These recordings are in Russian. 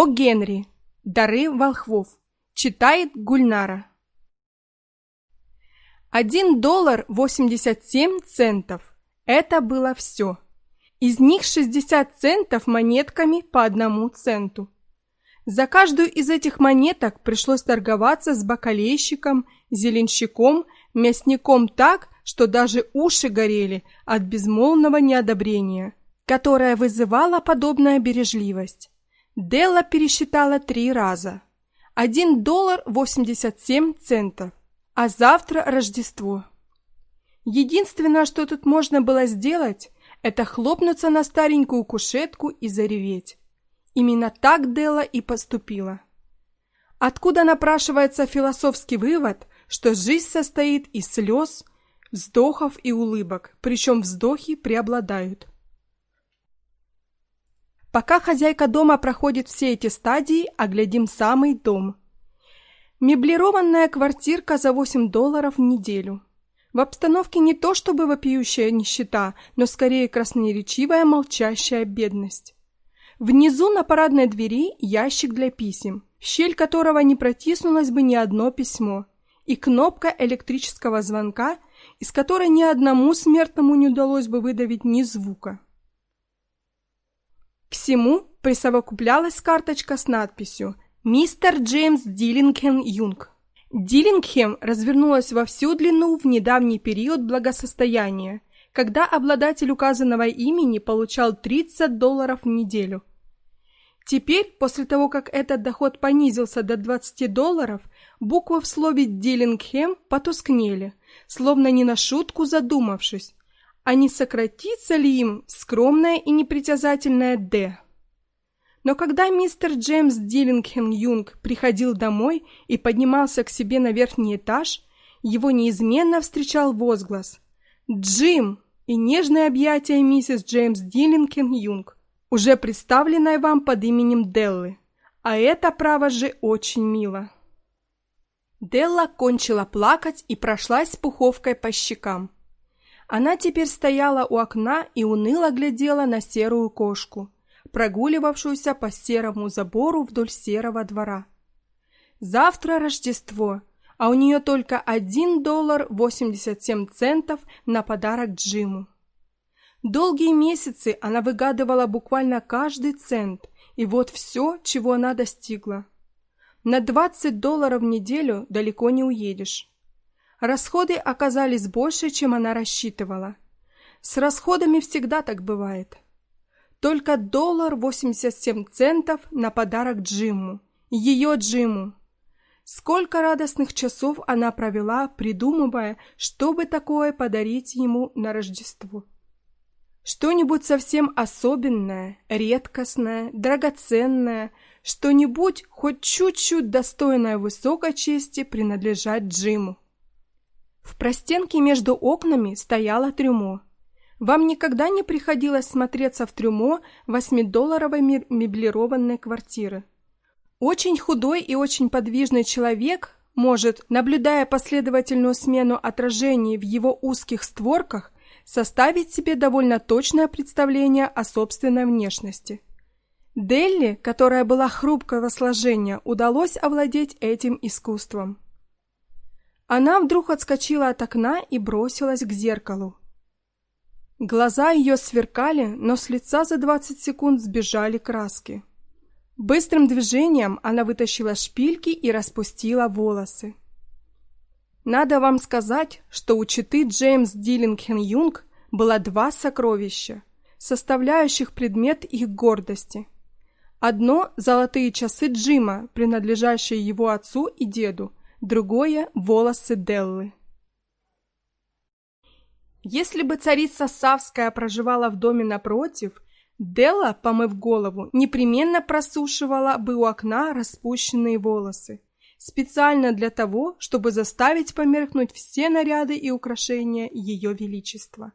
О Генри. Дары волхвов. Читает Гульнара. Один доллар восемьдесят семь центов. Это было все. Из них 60 центов монетками по одному центу. За каждую из этих монеток пришлось торговаться с бакалейщиком, зеленщиком, мясником так, что даже уши горели от безмолвного неодобрения, которое вызывала подобная бережливость. Делла пересчитала три раза. Один доллар восемьдесят семь центов, а завтра Рождество. Единственное, что тут можно было сделать, это хлопнуться на старенькую кушетку и зареветь. Именно так Делла и поступила. Откуда напрашивается философский вывод, что жизнь состоит из слез, вздохов и улыбок, причем вздохи преобладают. Пока хозяйка дома проходит все эти стадии, оглядим самый дом. Меблированная квартирка за 8 долларов в неделю. В обстановке не то чтобы вопиющая нищета, но скорее красноречивая молчащая бедность. Внизу на парадной двери ящик для писем, в щель которого не протиснулось бы ни одно письмо, и кнопка электрического звонка, из которой ни одному смертному не удалось бы выдавить ни звука. Всему присовокуплялась карточка с надписью «Мистер Джеймс Диллингем Юнг». Диллингхем развернулась во всю длину в недавний период благосостояния, когда обладатель указанного имени получал 30 долларов в неделю. Теперь, после того, как этот доход понизился до 20 долларов, буквы в слове «Диллингхем» потускнели, словно не на шутку задумавшись, а не сократится ли им скромное и непритязательное «Д». Но когда мистер Джеймс Диллингем Юнг приходил домой и поднимался к себе на верхний этаж, его неизменно встречал возглас «Джим!» и нежное объятие миссис Джеймс Диллингем Юнг, уже представленное вам под именем Деллы. А это, право же, очень мило. Делла кончила плакать и прошлась с пуховкой по щекам. Она теперь стояла у окна и уныло глядела на серую кошку, прогуливавшуюся по серому забору вдоль серого двора. Завтра Рождество, а у нее только один доллар восемьдесят семь центов на подарок Джиму. Долгие месяцы она выгадывала буквально каждый цент, и вот все, чего она достигла. На двадцать долларов в неделю далеко не уедешь. Расходы оказались больше, чем она рассчитывала. С расходами всегда так бывает. Только доллар восемьдесят семь центов на подарок Джиму. Ее Джиму. Сколько радостных часов она провела, придумывая, что бы такое подарить ему на Рождество. Что-нибудь совсем особенное, редкостное, драгоценное, что-нибудь хоть чуть-чуть достойное высокой чести принадлежать Джиму. В простенке между окнами стояло трюмо. Вам никогда не приходилось смотреться в трюмо восьмидолларовой меблированной квартиры. Очень худой и очень подвижный человек может, наблюдая последовательную смену отражений в его узких створках, составить себе довольно точное представление о собственной внешности. Делли, которая была хрупкого сложения, удалось овладеть этим искусством. Она вдруг отскочила от окна и бросилась к зеркалу. Глаза ее сверкали, но с лица за двадцать секунд сбежали краски. Быстрым движением она вытащила шпильки и распустила волосы. Надо вам сказать, что у читы Джеймс Диллингхен Юнг было два сокровища, составляющих предмет их гордости. Одно – золотые часы Джима, принадлежащие его отцу и деду, другое – волосы Деллы. Если бы царица Савская проживала в доме напротив, Делла, помыв голову, непременно просушивала бы у окна распущенные волосы, специально для того, чтобы заставить померкнуть все наряды и украшения ее величества.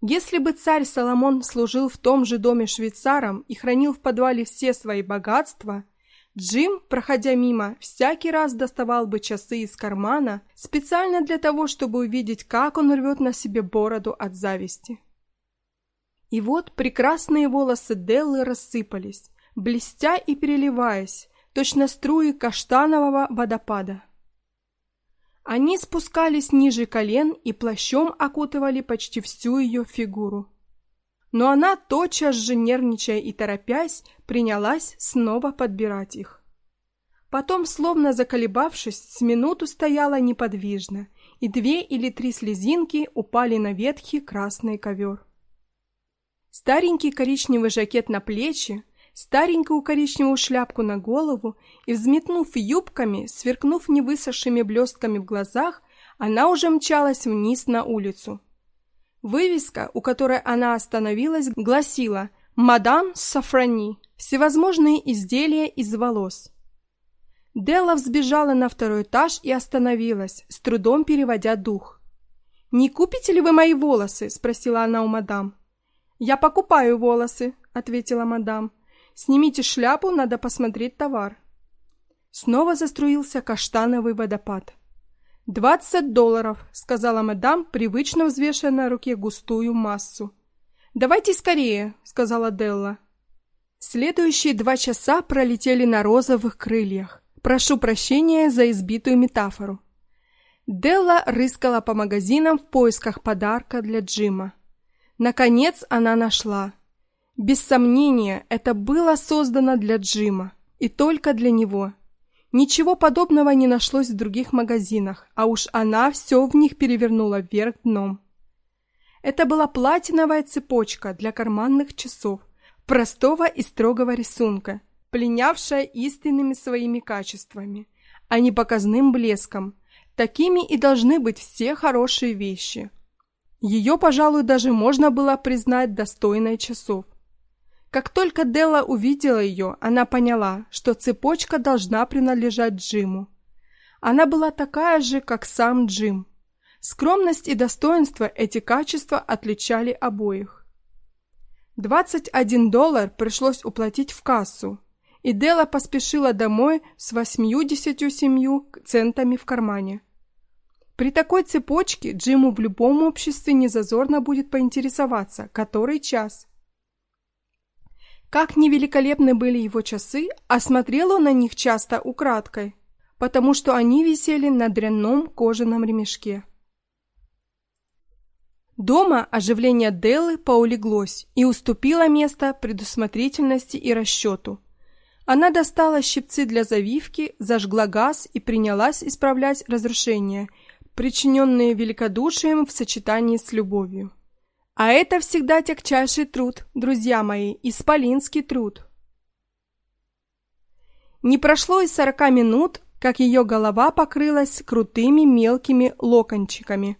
Если бы царь Соломон служил в том же доме швейцаром и хранил в подвале все свои богатства – Джим, проходя мимо, всякий раз доставал бы часы из кармана специально для того, чтобы увидеть, как он рвет на себе бороду от зависти. И вот прекрасные волосы Деллы рассыпались, блестя и переливаясь, точно струи каштанового водопада. Они спускались ниже колен и плащом окутывали почти всю ее фигуру. Но она, тотчас же нервничая и торопясь, принялась снова подбирать их. Потом, словно заколебавшись, с минуту стояла неподвижно, и две или три слезинки упали на ветхий красный ковер. Старенький коричневый жакет на плечи, старенькую коричневую шляпку на голову и, взметнув юбками, сверкнув невысохшими блестками в глазах, она уже мчалась вниз на улицу. Вывеска, у которой она остановилась, гласила «Мадам Сафрани. Всевозможные изделия из волос». Делла взбежала на второй этаж и остановилась, с трудом переводя дух. «Не купите ли вы мои волосы?» – спросила она у мадам. «Я покупаю волосы», – ответила мадам. Снимите шляпу, надо посмотреть товар. Снова заструился каштановый водопад. «Двадцать долларов», — сказала мадам, привычно взвешивая на руке густую массу. «Давайте скорее», — сказала Делла. Следующие два часа пролетели на розовых крыльях. Прошу прощения за избитую метафору. Делла рыскала по магазинам в поисках подарка для Джима. Наконец она нашла. Без сомнения, это было создано для Джима, и только для него. Ничего подобного не нашлось в других магазинах, а уж она все в них перевернула вверх дном. Это была платиновая цепочка для карманных часов, простого и строгого рисунка, пленявшая истинными своими качествами, а не показным блеском. Такими и должны быть все хорошие вещи. Ее, пожалуй, даже можно было признать достойной часов. Как только Делла увидела ее, она поняла, что цепочка должна принадлежать Джиму. Она была такая же, как сам Джим. Скромность и достоинство эти качества отличали обоих. 21 доллар пришлось уплатить в кассу, и Делла поспешила домой с 87 центами в кармане. При такой цепочке Джиму в любом обществе незазорно будет поинтересоваться, который час. Как невеликолепны были его часы, а он на них часто украдкой, потому что они висели на дрянном кожаном ремешке. Дома оживление Деллы поулеглось и уступило место предусмотрительности и расчету. Она достала щипцы для завивки, зажгла газ и принялась исправлять разрушения, причиненные великодушием в сочетании с любовью. А это всегда тягчайший труд, друзья мои, исполинский труд. Не прошло и сорока минут, как ее голова покрылась крутыми мелкими локончиками,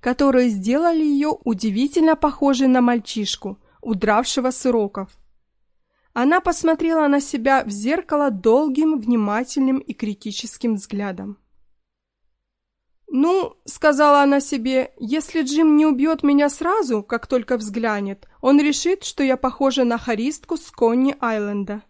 которые сделали ее удивительно похожей на мальчишку, удравшего с уроков. Она посмотрела на себя в зеркало долгим, внимательным и критическим взглядом. «Ну, — сказала она себе, — если Джим не убьет меня сразу, как только взглянет, он решит, что я похожа на харистку с Конни-Айленда».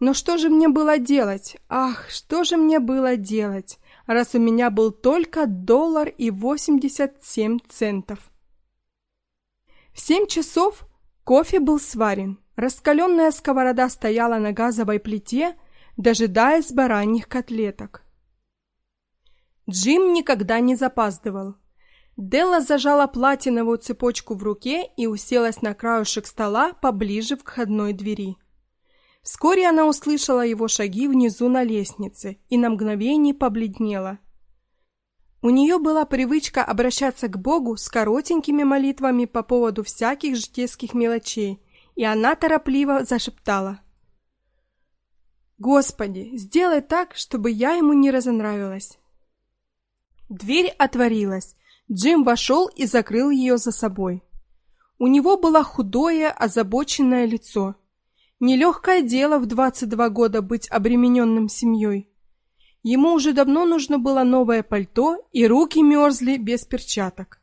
Но что же мне было делать? Ах, что же мне было делать, раз у меня был только доллар и восемьдесят семь центов? В семь часов кофе был сварен, раскаленная сковорода стояла на газовой плите, дожидаясь бараньих котлеток. Джим никогда не запаздывал. Делла зажала платиновую цепочку в руке и уселась на краешек стола поближе к входной двери. Вскоре она услышала его шаги внизу на лестнице и на мгновение побледнела. У нее была привычка обращаться к Богу с коротенькими молитвами по поводу всяких житейских мелочей, и она торопливо зашептала. «Господи, сделай так, чтобы я ему не разонравилась. Дверь отворилась. Джим вошел и закрыл ее за собой. У него было худое, озабоченное лицо. Нелегкое дело в 22 года быть обремененным семьей. Ему уже давно нужно было новое пальто, и руки мерзли без перчаток.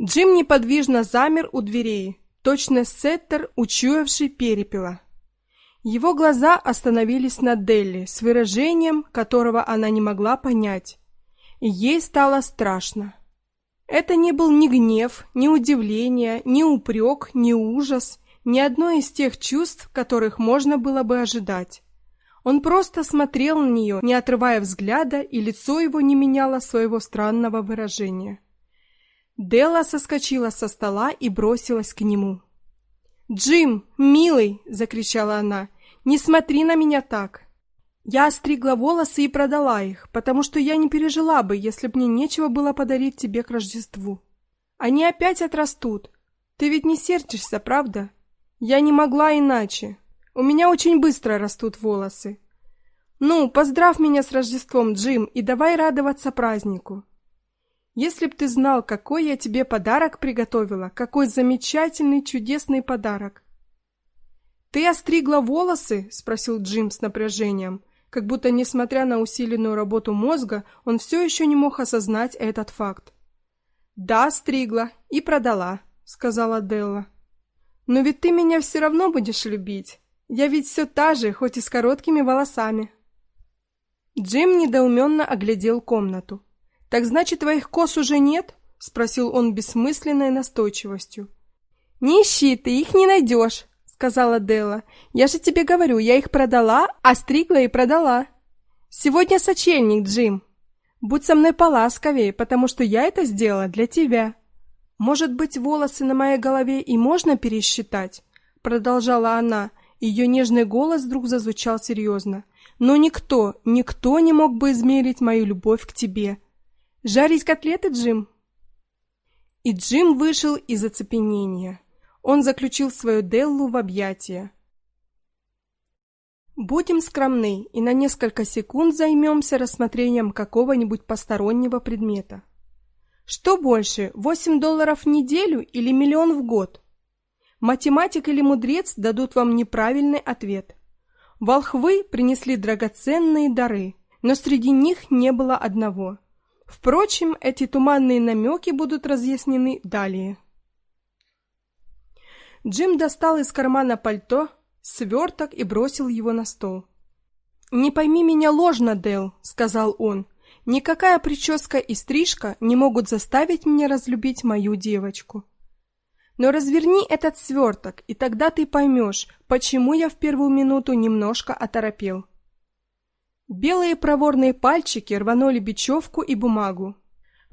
Джим неподвижно замер у дверей, точно сеттер, учуявший перепела. Его глаза остановились на Делли с выражением, которого она не могла понять и ей стало страшно. Это не был ни гнев, ни удивление, ни упрек, ни ужас, ни одно из тех чувств, которых можно было бы ожидать. Он просто смотрел на нее, не отрывая взгляда, и лицо его не меняло своего странного выражения. Делла соскочила со стола и бросилась к нему. «Джим, милый!» — закричала она. «Не смотри на меня так! Я остригла волосы и продала их, потому что я не пережила бы, если бы мне нечего было подарить тебе к Рождеству. Они опять отрастут. Ты ведь не сердишься, правда? Я не могла иначе. У меня очень быстро растут волосы. Ну, поздравь меня с Рождеством, Джим, и давай радоваться празднику. Если б ты знал, какой я тебе подарок приготовила, какой замечательный, чудесный подарок. Ты остригла волосы? спросил Джим с напряжением как будто, несмотря на усиленную работу мозга, он все еще не мог осознать этот факт. «Да, стригла и продала», — сказала Делла. «Но ведь ты меня все равно будешь любить. Я ведь все та же, хоть и с короткими волосами». Джим недоуменно оглядел комнату. «Так значит, твоих кос уже нет?» — спросил он бессмысленной настойчивостью. «Не ищи, ты их не найдешь сказала Делла. Я же тебе говорю, я их продала, а стригла и продала. Сегодня сочельник, Джим. Будь со мной поласковее, потому что я это сделала для тебя. Может быть, волосы на моей голове и можно пересчитать, продолжала она. Ее нежный голос вдруг зазвучал серьезно. Но никто, никто не мог бы измерить мою любовь к тебе. Жарить котлеты, Джим? И Джим вышел из оцепенения. Он заключил свою Деллу в объятия. Будем скромны и на несколько секунд займемся рассмотрением какого-нибудь постороннего предмета. Что больше, 8 долларов в неделю или миллион в год? Математик или мудрец дадут вам неправильный ответ. Волхвы принесли драгоценные дары, но среди них не было одного. Впрочем, эти туманные намеки будут разъяснены далее. Джим достал из кармана пальто сверток и бросил его на стол. «Не пойми меня ложно, Дэл», — сказал он. «Никакая прическа и стрижка не могут заставить меня разлюбить мою девочку. Но разверни этот сверток, и тогда ты поймешь, почему я в первую минуту немножко оторопел». Белые проворные пальчики рванули бечевку и бумагу.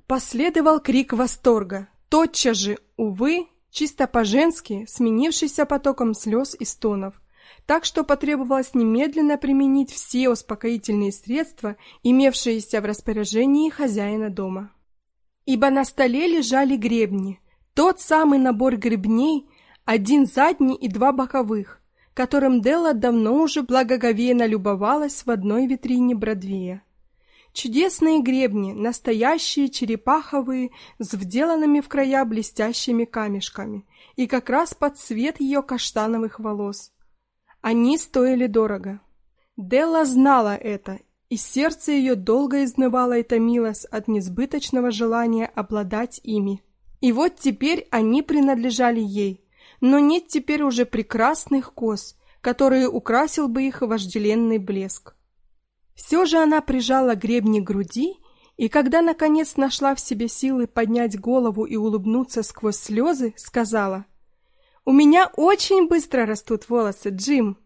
Последовал крик восторга. Тотчас же, увы, чисто по-женски, сменившийся потоком слез и стонов, так что потребовалось немедленно применить все успокоительные средства, имевшиеся в распоряжении хозяина дома. Ибо на столе лежали гребни, тот самый набор гребней, один задний и два боковых, которым Делла давно уже благоговейно любовалась в одной витрине Бродвея. Чудесные гребни, настоящие черепаховые, с вделанными в края блестящими камешками, и как раз под цвет ее каштановых волос. Они стоили дорого. Делла знала это, и сердце ее долго изнывало и томилось от несбыточного желания обладать ими. И вот теперь они принадлежали ей, но нет теперь уже прекрасных кос, которые украсил бы их вожделенный блеск. Все же она прижала гребни к груди, и когда наконец нашла в себе силы поднять голову и улыбнуться сквозь слезы, сказала: "У меня очень быстро растут волосы, Джим".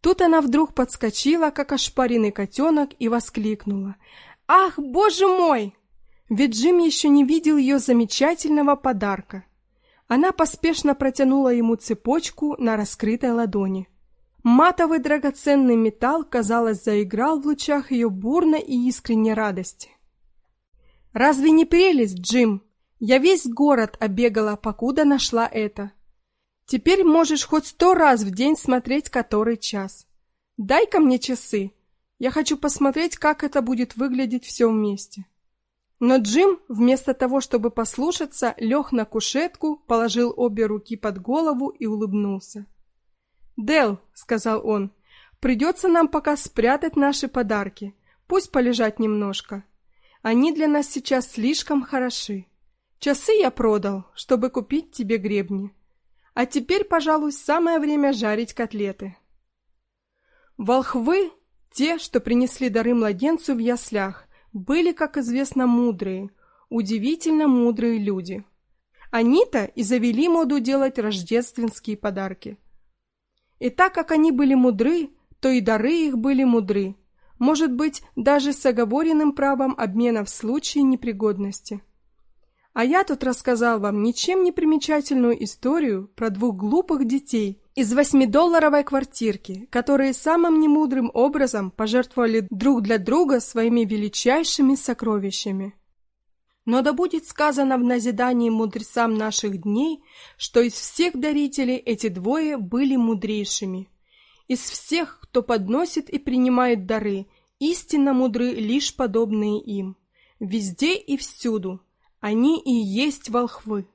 Тут она вдруг подскочила, как ошпаренный котенок, и воскликнула: "Ах, боже мой!" Ведь Джим еще не видел ее замечательного подарка. Она поспешно протянула ему цепочку на раскрытой ладони. Матовый драгоценный металл, казалось, заиграл в лучах ее бурной и искренней радости. Разве не прелесть, Джим? Я весь город обегала, покуда нашла это. Теперь можешь хоть сто раз в день смотреть который час. Дай-ка мне часы. Я хочу посмотреть, как это будет выглядеть все вместе. Но Джим, вместо того, чтобы послушаться, лег на кушетку, положил обе руки под голову и улыбнулся. Дел, сказал он, придется нам пока спрятать наши подарки. Пусть полежат немножко. Они для нас сейчас слишком хороши. Часы я продал, чтобы купить тебе гребни. А теперь, пожалуй, самое время жарить котлеты. Волхвы, те, что принесли дары младенцу в яслях, были, как известно, мудрые, удивительно мудрые люди. Они-то. И завели моду делать рождественские подарки. И так как они были мудры, то и дары их были мудры, может быть, даже с оговоренным правом обмена в случае непригодности. А я тут рассказал вам ничем не примечательную историю про двух глупых детей из восьмидолларовой квартирки, которые самым немудрым образом пожертвовали друг для друга своими величайшими сокровищами. Но да будет сказано в назидании мудрецам наших дней, что из всех дарителей эти двое были мудрейшими. Из всех, кто подносит и принимает дары, истинно мудры лишь подобные им. Везде и всюду. Они и есть волхвы.